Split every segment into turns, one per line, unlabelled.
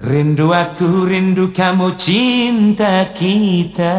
Rindu aku, rindu kamu, cinta kita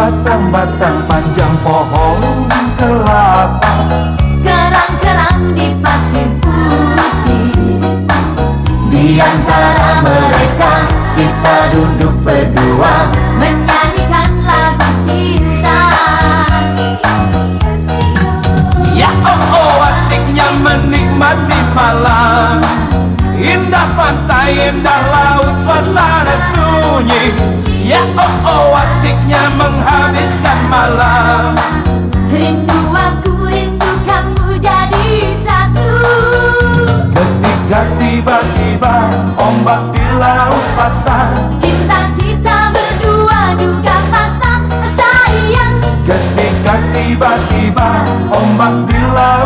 batang-batang panjang pohon kelapa.
Kerang-kerang di pasir putih. Di antara mereka kita duduk berdua Menyanyikan lagu cinta
indah laut, suasana sunyi. Ya oh oh asiknya menghabiskan malam.
Rindu aku, rindu kamu jadi satu.
Ketika tiba-tiba ombak di laut pasang
Cinta kita berdua juga pasang sayang.
Ketika tiba-tiba ombak di laut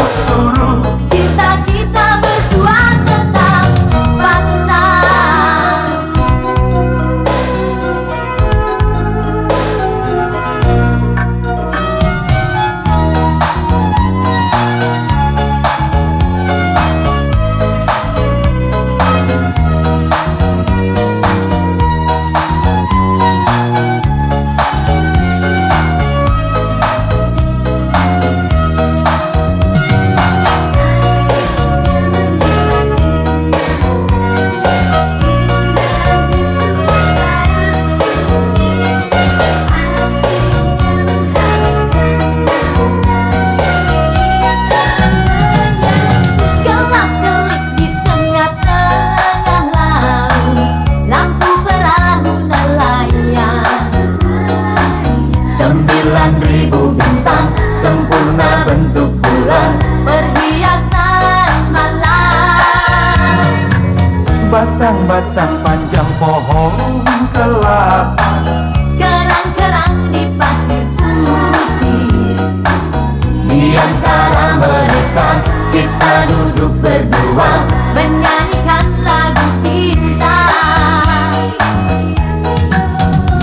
Batang-batang panjang pohon kelapa
Kerang-kerang di pasir putih. Di antara mereka kita duduk berdua Menyanyikan lagu cinta.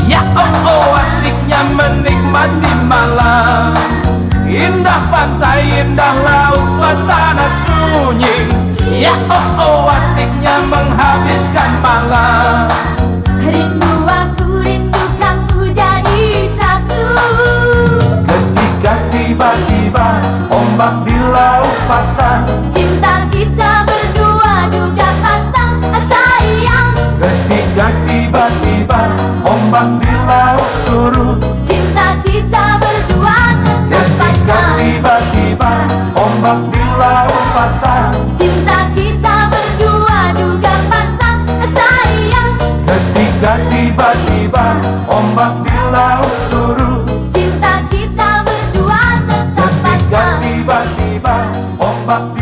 Ya oh oh asiknya menikmati malam. Indah pantai, indah laut, suasana sunyi. Ya oh oh menghabiskan malam.
Rindu aku, rindu kamu jadi satu.
Ketika tiba-tiba ombak di laut pasang.
Cinta kita berdua juga pasang sayang.
Ketika tiba-tiba ombak di laut suruh
Cinta kita berdua tetap
Ketika
pasang.
tiba-tiba ombak di laut pasang
Cinta